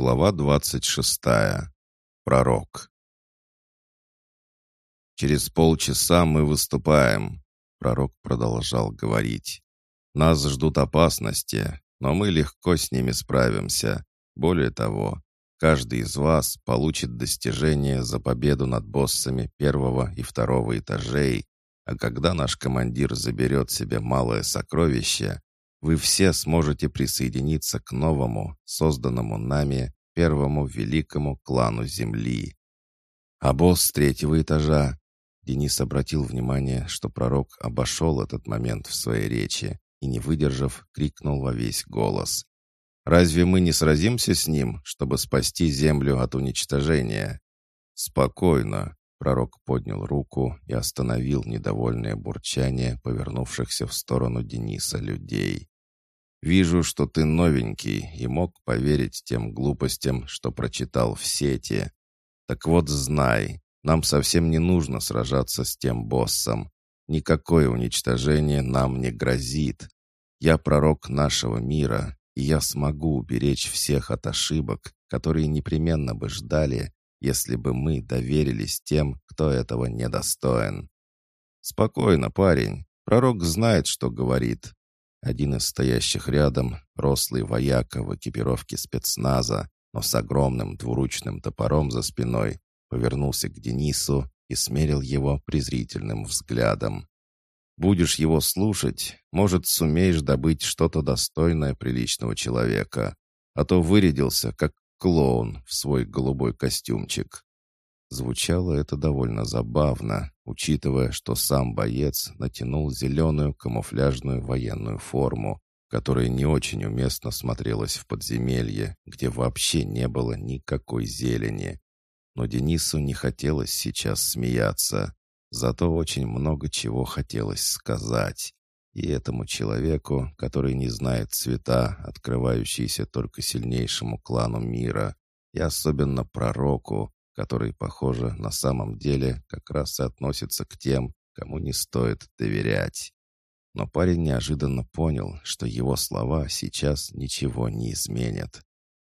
Глава двадцать шестая. Пророк. «Через полчаса мы выступаем», — пророк продолжал говорить. «Нас ждут опасности, но мы легко с ними справимся. Более того, каждый из вас получит достижение за победу над боссами первого и второго этажей, а когда наш командир заберет себе малое сокровище, вы все сможете присоединиться к новому, созданному нами, первому великому клану Земли. А босс третьего этажа... Денис обратил внимание, что пророк обошел этот момент в своей речи и, не выдержав, крикнул во весь голос. «Разве мы не сразимся с ним, чтобы спасти Землю от уничтожения?» «Спокойно», — пророк поднял руку и остановил недовольное бурчание повернувшихся в сторону Дениса людей. Вижу, что ты новенький и мог поверить тем глупостям, что прочитал в сети. Так вот знай, нам совсем не нужно сражаться с тем боссом. Никакое уничтожение нам не грозит. Я пророк нашего мира, и я смогу уберечь всех от ошибок, которые непременно бы ждали, если бы мы доверились тем, кто этого недостоин. Спокойно, парень. Пророк знает, что говорит, один из стоящих рядом, рослый вояка в экипировке спецназа, но с огромным двуручным топором за спиной, повернулся к Денису и смерил его презрительным взглядом. «Будешь его слушать, может, сумеешь добыть что-то достойное приличного человека, а то вырядился, как клоун в свой голубой костюмчик». Звучало это довольно забавно, учитывая, что сам боец натянул зеленую камуфляжную военную форму, которая не очень уместно смотрелась в подземелье, где вообще не было никакой зелени. Но Денису не хотелось сейчас смеяться, зато очень много чего хотелось сказать. И этому человеку, который не знает цвета, открывающиеся только сильнейшему клану мира, и особенно пророку, который, похоже, на самом деле как раз и относится к тем, кому не стоит доверять. Но парень неожиданно понял, что его слова сейчас ничего не изменят.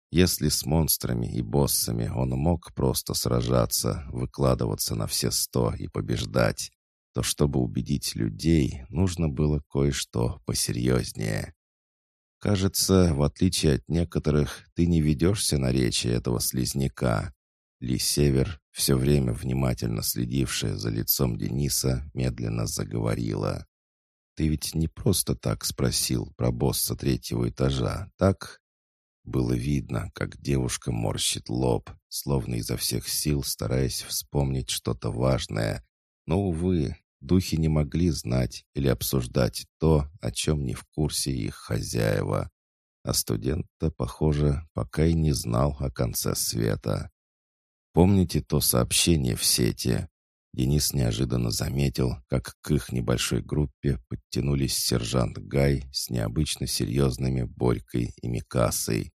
Если с монстрами и боссами он мог просто сражаться, выкладываться на все сто и побеждать, то чтобы убедить людей, нужно было кое-что посерьезнее. Кажется, в отличие от некоторых, ты не ведешься на речи этого слизняка, ли Север, все время внимательно следившая за лицом Дениса, медленно заговорила. «Ты ведь не просто так спросил про босса третьего этажа, так?» Было видно, как девушка морщит лоб, словно изо всех сил стараясь вспомнить что-то важное. Но, увы, духи не могли знать или обсуждать то, о чем не в курсе их хозяева. А студент-то, похоже, пока и не знал о конце света. Помните то сообщение в сети? Денис неожиданно заметил, как к их небольшой группе подтянулись сержант Гай с необычно серьезными Борькой и Микасой.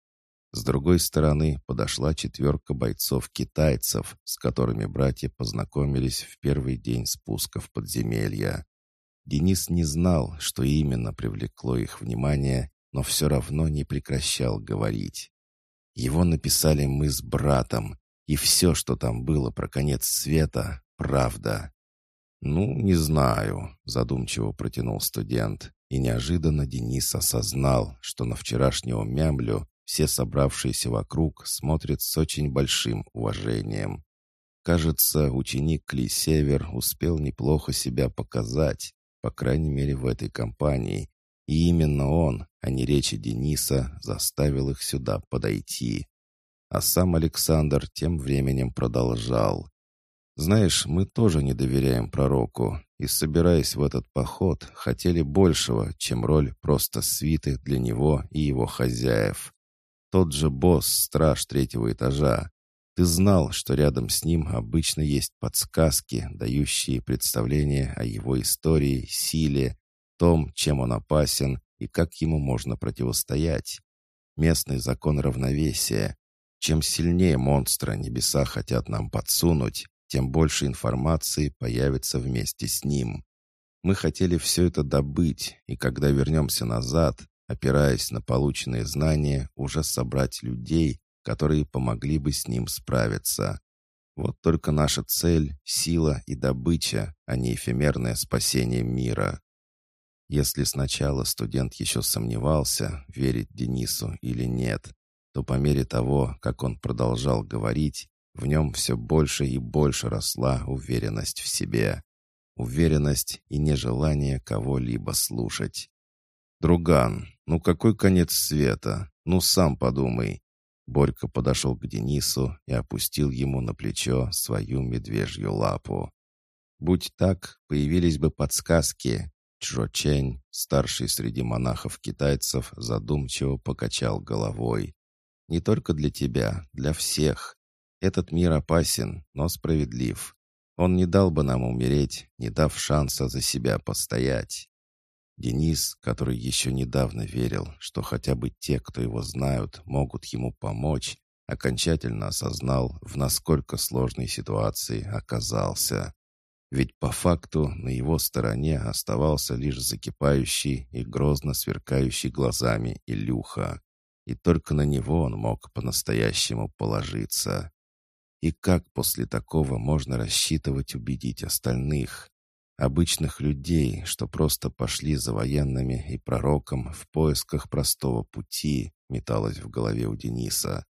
С другой стороны подошла четверка бойцов-китайцев, с которыми братья познакомились в первый день спуска в подземелья. Денис не знал, что именно привлекло их внимание, но все равно не прекращал говорить. Его написали мы с братом, и все, что там было про конец света, правда. «Ну, не знаю», — задумчиво протянул студент. И неожиданно Денис осознал, что на вчерашнего мямлю все собравшиеся вокруг смотрят с очень большим уважением. Кажется, ученик Кли Север успел неплохо себя показать, по крайней мере в этой компании, и именно он, а не речи Дениса, заставил их сюда подойти. А сам Александр тем временем продолжал. «Знаешь, мы тоже не доверяем пророку, и, собираясь в этот поход, хотели большего, чем роль просто свиты для него и его хозяев. Тот же босс, страж третьего этажа. Ты знал, что рядом с ним обычно есть подсказки, дающие представление о его истории, силе, том, чем он опасен и как ему можно противостоять. Местный закон равновесия, чем сильнее монстра небеса хотят нам подсунуть, тем больше информации появится вместе с ним. Мы хотели все это добыть, и когда вернемся назад, опираясь на полученные знания, уже собрать людей, которые помогли бы с ним справиться. Вот только наша цель — сила и добыча, а не эфемерное спасение мира. Если сначала студент еще сомневался, верить Денису или нет, то по мере того, как он продолжал говорить, в нем все больше и больше росла уверенность в себе. Уверенность и нежелание кого-либо слушать. «Друган, ну какой конец света? Ну сам подумай. Борька подошел к Денису и опустил ему на плечо свою медвежью лапу. Будь так, появились бы подсказки. Чжо Чэнь, старший среди монахов-китайцев, задумчиво покачал головой. «Не только для тебя, для всех. Этот мир опасен, но справедлив. Он не дал бы нам умереть, не дав шанса за себя постоять. Денис, который еще недавно верил, что хотя бы те, кто его знают, могут ему помочь, окончательно осознал, в насколько сложной ситуации оказался. Ведь по факту на его стороне оставался лишь закипающий и грозно сверкающий глазами Илюха. И только на него он мог по-настоящему положиться. И как после такого можно рассчитывать убедить остальных? Обычных людей, что просто пошли за военными и пророком в поисках простого пути, металось в голове у Дениса.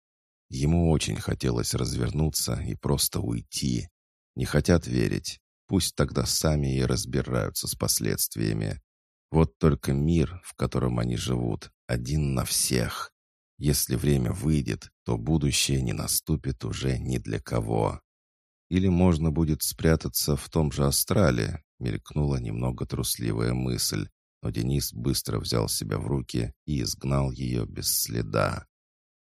Ему очень хотелось развернуться и просто уйти. Не хотят верить. Пусть тогда сами и разбираются с последствиями. Вот только мир, в котором они живут, один на всех. Если время выйдет, то будущее не наступит уже ни для кого. Или можно будет спрятаться в том же Астрале, мелькнула немного трусливая мысль, но Денис быстро взял себя в руки и изгнал ее без следа.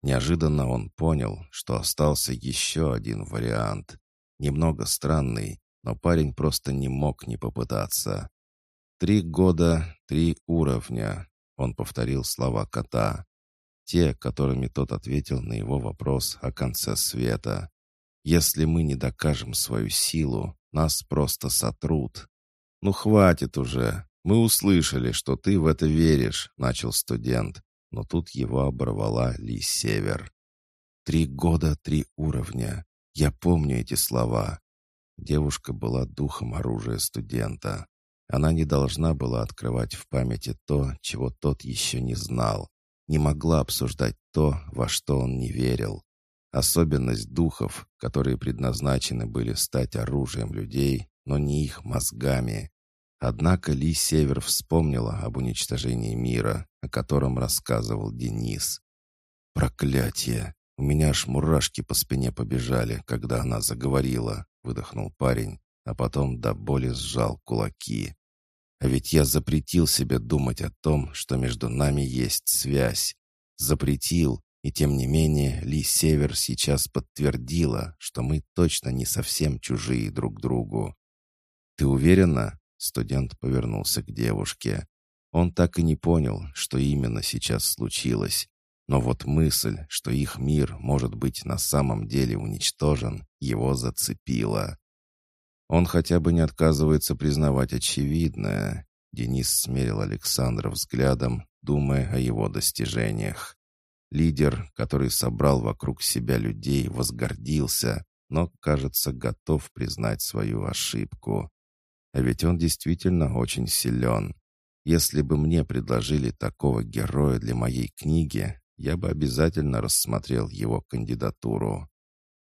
Неожиданно он понял, что остался еще один вариант. Немного странный, но парень просто не мог не попытаться. «Три года, три уровня», — он повторил слова кота. Те, которыми тот ответил на его вопрос о конце света. Если мы не докажем свою силу, нас просто сотрут. Ну хватит уже. Мы услышали, что ты в это веришь, начал студент, но тут его оборвала Ли Север. Три года, три уровня. Я помню эти слова. Девушка была духом оружия студента. Она не должна была открывать в памяти то, чего тот еще не знал. Не могла обсуждать то, во что он не верил. Особенность духов, которые предназначены были стать оружием людей, но не их мозгами. Однако Ли Север вспомнила об уничтожении мира, о котором рассказывал Денис. «Проклятие! У меня аж мурашки по спине побежали, когда она заговорила», — выдохнул парень, а потом до боли сжал кулаки. «А ведь я запретил себе думать о том, что между нами есть связь. Запретил, и тем не менее, Ли Север сейчас подтвердила, что мы точно не совсем чужие друг другу. «Ты уверена?» — студент повернулся к девушке. Он так и не понял, что именно сейчас случилось. Но вот мысль, что их мир может быть на самом деле уничтожен, его зацепила. Он хотя бы не отказывается признавать очевидное. Денис смерил Александра взглядом, думая о его достижениях. Лидер, который собрал вокруг себя людей, возгордился, но, кажется, готов признать свою ошибку. А ведь он действительно очень силен. Если бы мне предложили такого героя для моей книги, я бы обязательно рассмотрел его кандидатуру.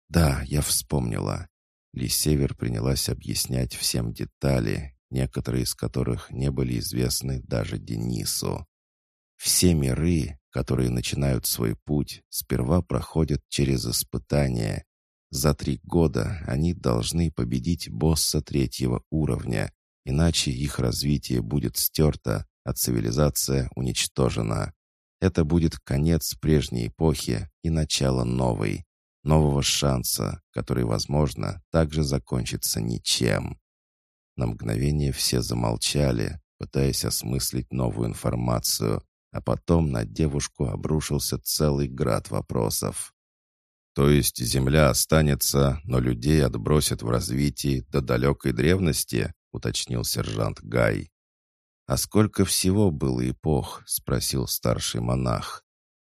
Да, я вспомнила. Ли Север принялась объяснять всем детали, некоторые из которых не были известны даже Денису. Все миры, которые начинают свой путь, сперва проходят через испытания. За три года они должны победить босса третьего уровня, иначе их развитие будет стерто, а цивилизация уничтожена. Это будет конец прежней эпохи и начало новой, нового шанса, который, возможно, также закончится ничем. На мгновение все замолчали, пытаясь осмыслить новую информацию, а потом на девушку обрушился целый град вопросов. То есть Земля останется, но людей отбросят в развитии до далекой древности, уточнил сержант Гай. «А сколько всего было эпох?» — спросил старший монах.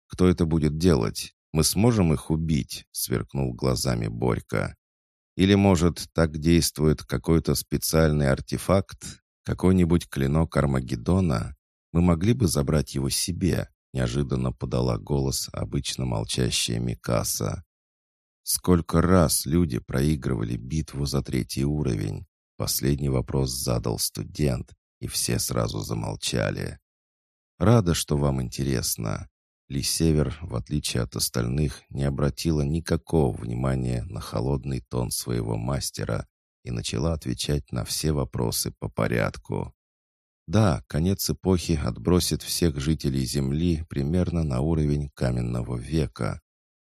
«Кто это будет делать? Мы сможем их убить?» — сверкнул глазами Борька. «Или, может, так действует какой-то специальный артефакт, какой-нибудь клинок Армагеддона? Мы могли бы забрать его себе?» — неожиданно подала голос обычно молчащая Микаса. «Сколько раз люди проигрывали битву за третий уровень?» Последний вопрос задал студент, и все сразу замолчали. «Рада, что вам интересно». Ли Север, в отличие от остальных, не обратила никакого внимания на холодный тон своего мастера и начала отвечать на все вопросы по порядку. Да, конец эпохи отбросит всех жителей Земли примерно на уровень каменного века.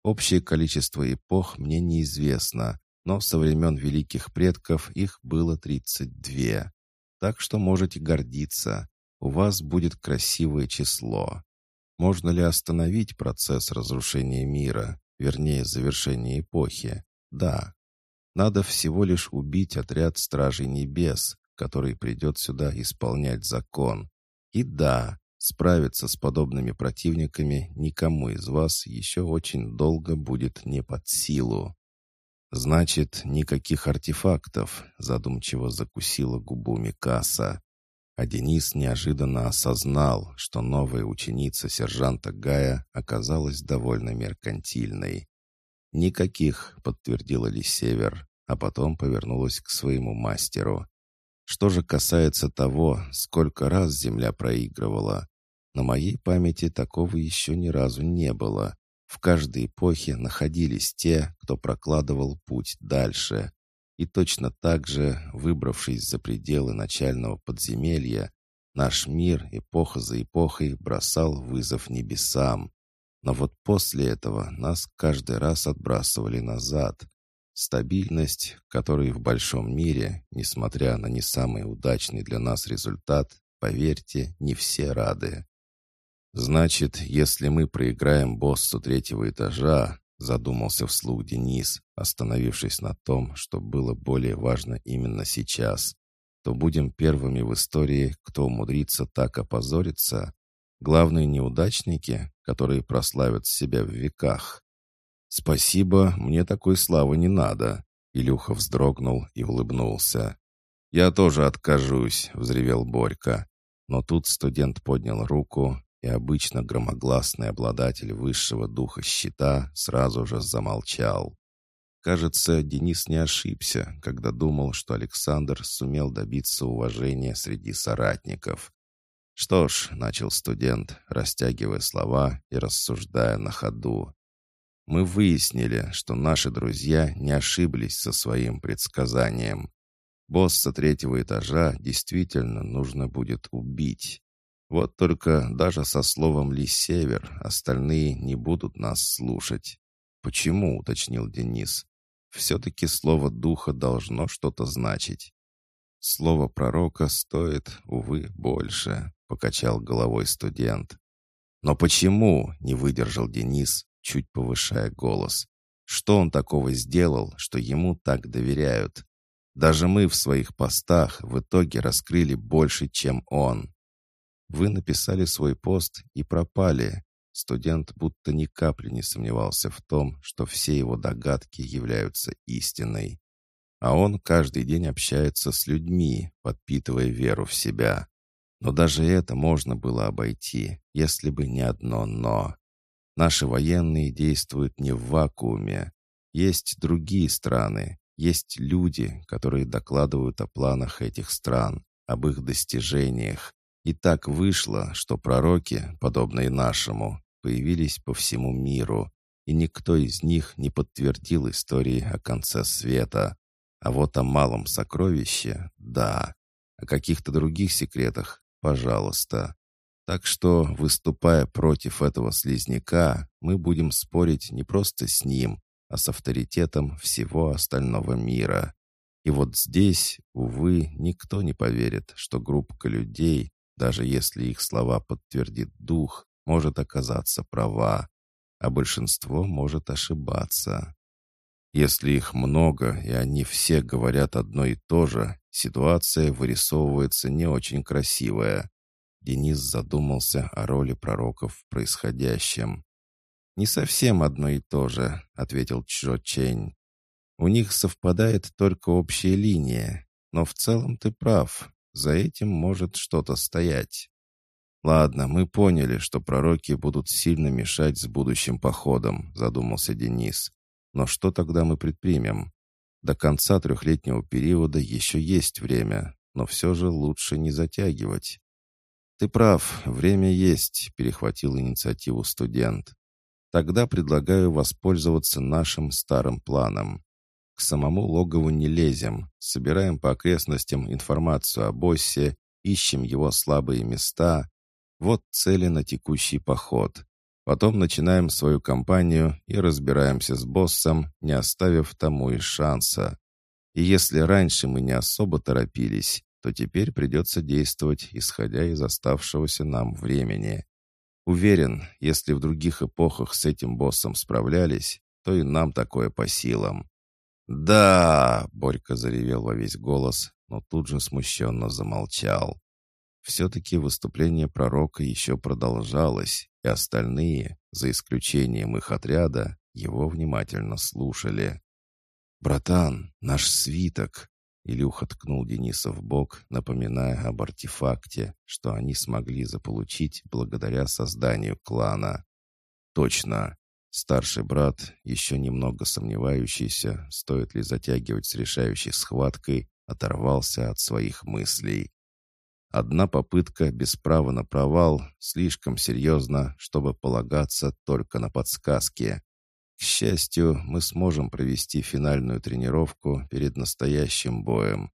Общее количество эпох мне неизвестно, но со времен великих предков их было 32. Так что можете гордиться. У вас будет красивое число. Можно ли остановить процесс разрушения мира, вернее, завершения эпохи? Да. Надо всего лишь убить отряд Стражей Небес, который придет сюда исполнять закон. И да, справиться с подобными противниками никому из вас еще очень долго будет не под силу. «Значит, никаких артефактов», — задумчиво закусила губу Микаса. А Денис неожиданно осознал, что новая ученица сержанта Гая оказалась довольно меркантильной. «Никаких», — подтвердила Ли Север, а потом повернулась к своему мастеру. «Что же касается того, сколько раз Земля проигрывала, на моей памяти такого еще ни разу не было. В каждой эпохе находились те, кто прокладывал путь дальше. И точно так же, выбравшись за пределы начального подземелья, наш мир эпоха за эпохой бросал вызов небесам. Но вот после этого нас каждый раз отбрасывали назад. Стабильность, которой в большом мире, несмотря на не самый удачный для нас результат, поверьте, не все рады. «Значит, если мы проиграем боссу третьего этажа», задумался вслух Денис, остановившись на том, что было более важно именно сейчас, то будем первыми в истории, кто умудрится так опозориться. Главные неудачники, которые прославят себя в веках. «Спасибо, мне такой славы не надо», — Илюха вздрогнул и улыбнулся. «Я тоже откажусь», — взревел Борька. Но тут студент поднял руку, и обычно громогласный обладатель высшего духа щита сразу же замолчал. Кажется, Денис не ошибся, когда думал, что Александр сумел добиться уважения среди соратников. «Что ж», — начал студент, растягивая слова и рассуждая на ходу, «мы выяснили, что наши друзья не ошиблись со своим предсказанием. Босса третьего этажа действительно нужно будет убить. Вот только даже со словом «Ли Север» остальные не будут нас слушать. «Почему?» — уточнил Денис. «Все-таки слово духа должно что-то значить». «Слово пророка стоит, увы, больше», — покачал головой студент. «Но почему?» — не выдержал Денис, чуть повышая голос. «Что он такого сделал, что ему так доверяют? Даже мы в своих постах в итоге раскрыли больше, чем он». Вы написали свой пост и пропали. Студент будто ни капли не сомневался в том, что все его догадки являются истиной. А он каждый день общается с людьми, подпитывая веру в себя. Но даже это можно было обойти, если бы не одно «но». Наши военные действуют не в вакууме. Есть другие страны, есть люди, которые докладывают о планах этих стран, об их достижениях, и так вышло, что пророки, подобные нашему, появились по всему миру, и никто из них не подтвердил истории о конце света. А вот о малом сокровище — да. О каких-то других секретах — пожалуйста. Так что, выступая против этого слизняка, мы будем спорить не просто с ним, а с авторитетом всего остального мира. И вот здесь, увы, никто не поверит, что группа людей, даже если их слова подтвердит дух, может оказаться права, а большинство может ошибаться. Если их много, и они все говорят одно и то же, ситуация вырисовывается не очень красивая. Денис задумался о роли пророков в происходящем. «Не совсем одно и то же», — ответил Чжо Чень. «У них совпадает только общая линия, но в целом ты прав, за этим может что-то стоять». «Ладно, мы поняли, что пророки будут сильно мешать с будущим походом», — задумался Денис. «Но что тогда мы предпримем? До конца трехлетнего периода еще есть время, но все же лучше не затягивать». «Ты прав, время есть», — перехватил инициативу студент. «Тогда предлагаю воспользоваться нашим старым планом. К самому логову не лезем, собираем по окрестностям информацию о боссе, ищем его слабые места, вот цели на текущий поход. Потом начинаем свою кампанию и разбираемся с боссом, не оставив тому и шанса. И если раньше мы не особо торопились, то теперь придется действовать, исходя из оставшегося нам времени. Уверен, если в других эпохах с этим боссом справлялись, то и нам такое по силам. «Да!» — Борька заревел во весь голос, но тут же смущенно замолчал. Все-таки выступление пророка еще продолжалось, и остальные, за исключением их отряда, его внимательно слушали. «Братан, наш свиток!» Илюха ткнул Дениса в бок, напоминая об артефакте, что они смогли заполучить благодаря созданию клана. «Точно!» Старший брат, еще немного сомневающийся, стоит ли затягивать с решающей схваткой, оторвался от своих мыслей. Одна попытка без права на провал слишком серьезно, чтобы полагаться только на подсказки. К счастью, мы сможем провести финальную тренировку перед настоящим боем.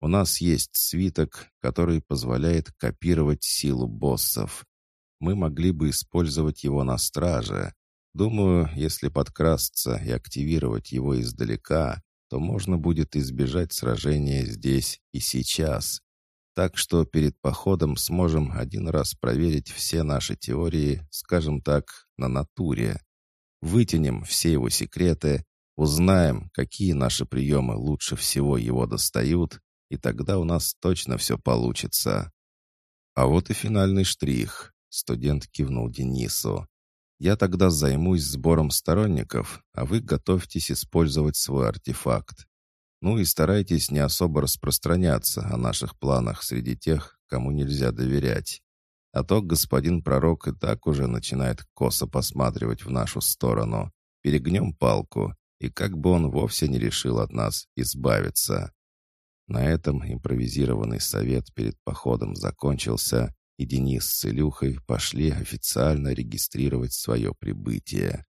У нас есть свиток, который позволяет копировать силу боссов. Мы могли бы использовать его на страже. Думаю, если подкрасться и активировать его издалека, то можно будет избежать сражения здесь и сейчас. Так что перед походом сможем один раз проверить все наши теории, скажем так, на натуре. Вытянем все его секреты, узнаем, какие наши приемы лучше всего его достают, и тогда у нас точно все получится. А вот и финальный штрих. Студент кивнул Денису. Я тогда займусь сбором сторонников, а вы готовьтесь использовать свой артефакт. Ну и старайтесь не особо распространяться о наших планах среди тех, кому нельзя доверять. А то господин пророк и так уже начинает косо посматривать в нашу сторону. Перегнем палку, и как бы он вовсе не решил от нас избавиться. На этом импровизированный совет перед походом закончился, и Денис с Илюхой пошли официально регистрировать свое прибытие.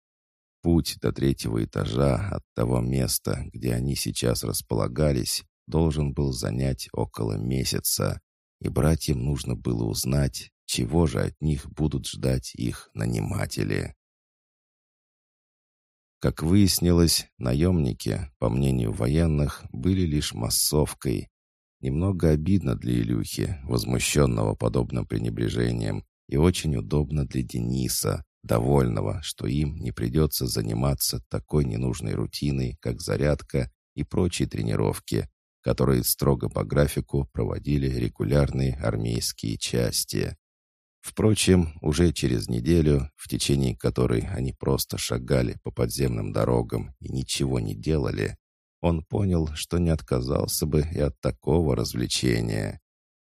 Путь до третьего этажа от того места, где они сейчас располагались, должен был занять около месяца, и братьям нужно было узнать, чего же от них будут ждать их наниматели. Как выяснилось, наемники, по мнению военных, были лишь массовкой. Немного обидно для Илюхи, возмущенного подобным пренебрежением, и очень удобно для Дениса, довольного, что им не придется заниматься такой ненужной рутиной, как зарядка и прочие тренировки, которые строго по графику проводили регулярные армейские части. Впрочем, уже через неделю, в течение которой они просто шагали по подземным дорогам и ничего не делали, он понял, что не отказался бы и от такого развлечения.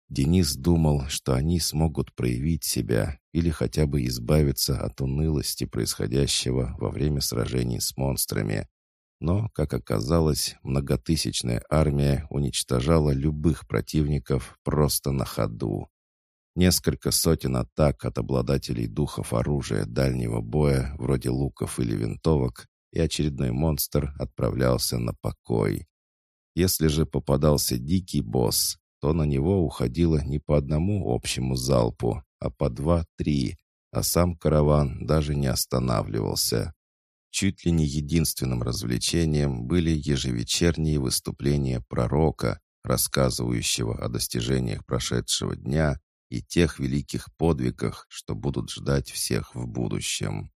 Денис думал, что они смогут проявить себя или хотя бы избавиться от унылости происходящего во время сражений с монстрами. Но, как оказалось, многотысячная армия уничтожала любых противников просто на ходу. Несколько сотен атак от обладателей духов оружия дальнего боя, вроде луков или винтовок, и очередной монстр отправлялся на покой. Если же попадался дикий босс, то на него уходило не по одному общему залпу, а по два-три, а сам караван даже не останавливался. Чуть ли не единственным развлечением были ежевечерние выступления пророка, рассказывающего о достижениях прошедшего дня и тех великих подвигах, что будут ждать всех в будущем.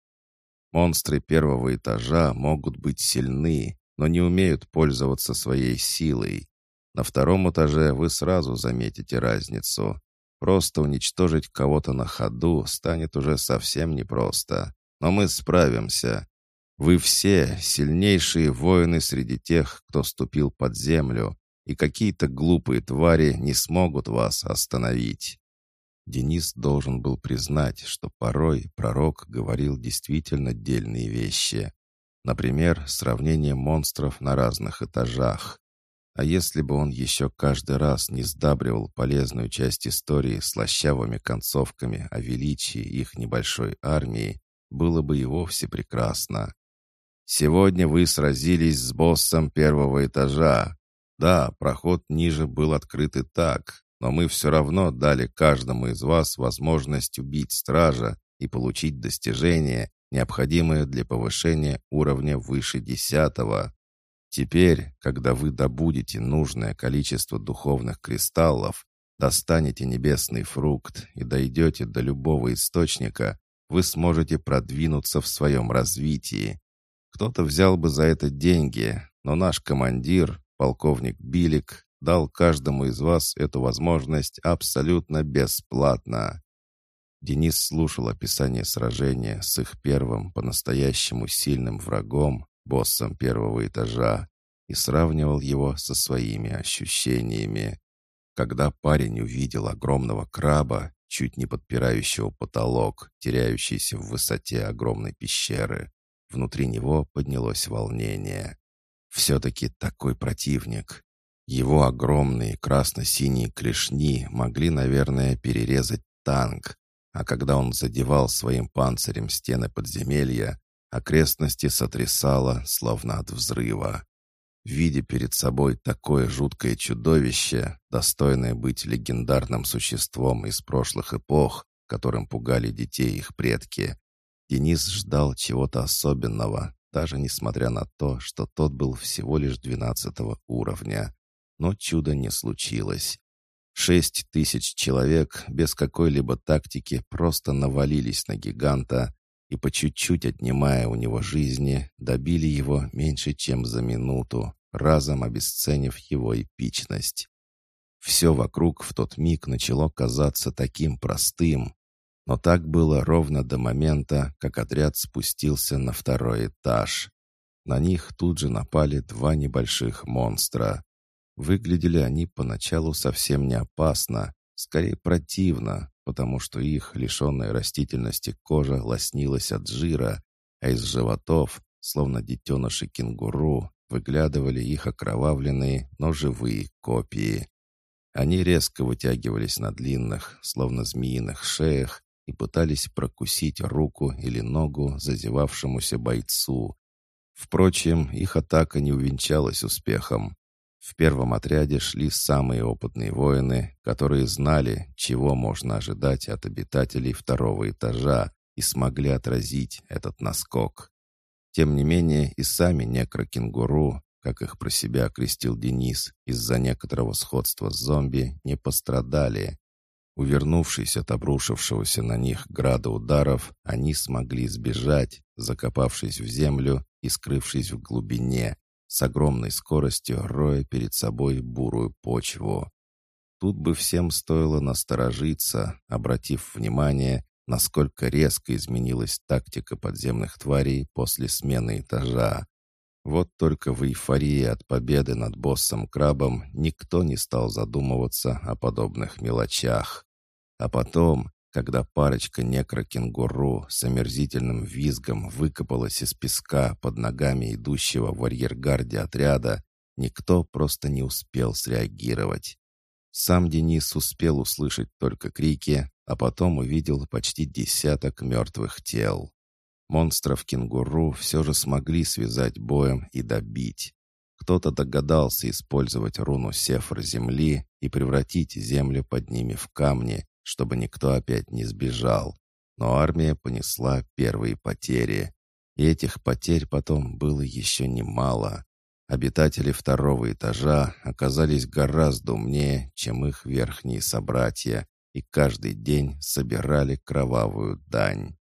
Монстры первого этажа могут быть сильны, но не умеют пользоваться своей силой. На втором этаже вы сразу заметите разницу. Просто уничтожить кого-то на ходу станет уже совсем непросто. но мы справимся. Вы все сильнейшие воины среди тех, кто ступил под землю, и какие-то глупые твари не смогут вас остановить». Денис должен был признать, что порой пророк говорил действительно дельные вещи. Например, сравнение монстров на разных этажах. А если бы он еще каждый раз не сдабривал полезную часть истории слащавыми концовками о величии их небольшой армии, было бы и вовсе прекрасно. Сегодня вы сразились с боссом первого этажа. Да, проход ниже был открыт и так, но мы все равно дали каждому из вас возможность убить стража и получить достижение, необходимое для повышения уровня выше десятого. Теперь, когда вы добудете нужное количество духовных кристаллов, достанете небесный фрукт и дойдете до любого источника, вы сможете продвинуться в своем развитии. Кто-то взял бы за это деньги, но наш командир, полковник Билик, дал каждому из вас эту возможность абсолютно бесплатно. Денис слушал описание сражения с их первым по-настоящему сильным врагом, боссом первого этажа, и сравнивал его со своими ощущениями. Когда парень увидел огромного краба, чуть не подпирающего потолок, теряющийся в высоте огромной пещеры, Внутри него поднялось волнение. Все-таки такой противник. Его огромные красно-синие клешни могли, наверное, перерезать танк, а когда он задевал своим панцирем стены подземелья, окрестности сотрясало, словно от взрыва. Видя перед собой такое жуткое чудовище, достойное быть легендарным существом из прошлых эпох, которым пугали детей их предки, Денис ждал чего-то особенного, даже несмотря на то, что тот был всего лишь двенадцатого уровня. Но чуда не случилось. Шесть тысяч человек без какой-либо тактики просто навалились на гиганта и, по чуть-чуть отнимая у него жизни, добили его меньше, чем за минуту, разом обесценив его эпичность. Все вокруг в тот миг начало казаться таким простым, но так было ровно до момента, как отряд спустился на второй этаж. На них тут же напали два небольших монстра. Выглядели они поначалу совсем не опасно, скорее противно, потому что их, лишенная растительности кожа, лоснилась от жира, а из животов, словно детеныши кенгуру, выглядывали их окровавленные, но живые копии. Они резко вытягивались на длинных, словно змеиных шеях, и пытались прокусить руку или ногу зазевавшемуся бойцу. Впрочем, их атака не увенчалась успехом. В первом отряде шли самые опытные воины, которые знали, чего можно ожидать от обитателей второго этажа и смогли отразить этот наскок. Тем не менее, и сами некрокенгуру, как их про себя окрестил Денис, из-за некоторого сходства с зомби, не пострадали. Увернувшись от обрушившегося на них града ударов, они смогли сбежать, закопавшись в землю и скрывшись в глубине, с огромной скоростью роя перед собой бурую почву. Тут бы всем стоило насторожиться, обратив внимание, насколько резко изменилась тактика подземных тварей после смены этажа. Вот только в эйфории от победы над боссом-крабом никто не стал задумываться о подобных мелочах. А потом, когда парочка некрокенгуру с омерзительным визгом выкопалась из песка под ногами идущего в арьергарде отряда, никто просто не успел среагировать. Сам Денис успел услышать только крики, а потом увидел почти десяток мертвых тел. Монстров кенгуру все же смогли связать боем и добить. Кто-то догадался использовать руну Сефр земли и превратить землю под ними в камни, чтобы никто опять не сбежал. Но армия понесла первые потери. И этих потерь потом было еще немало. Обитатели второго этажа оказались гораздо умнее, чем их верхние собратья, и каждый день собирали кровавую дань.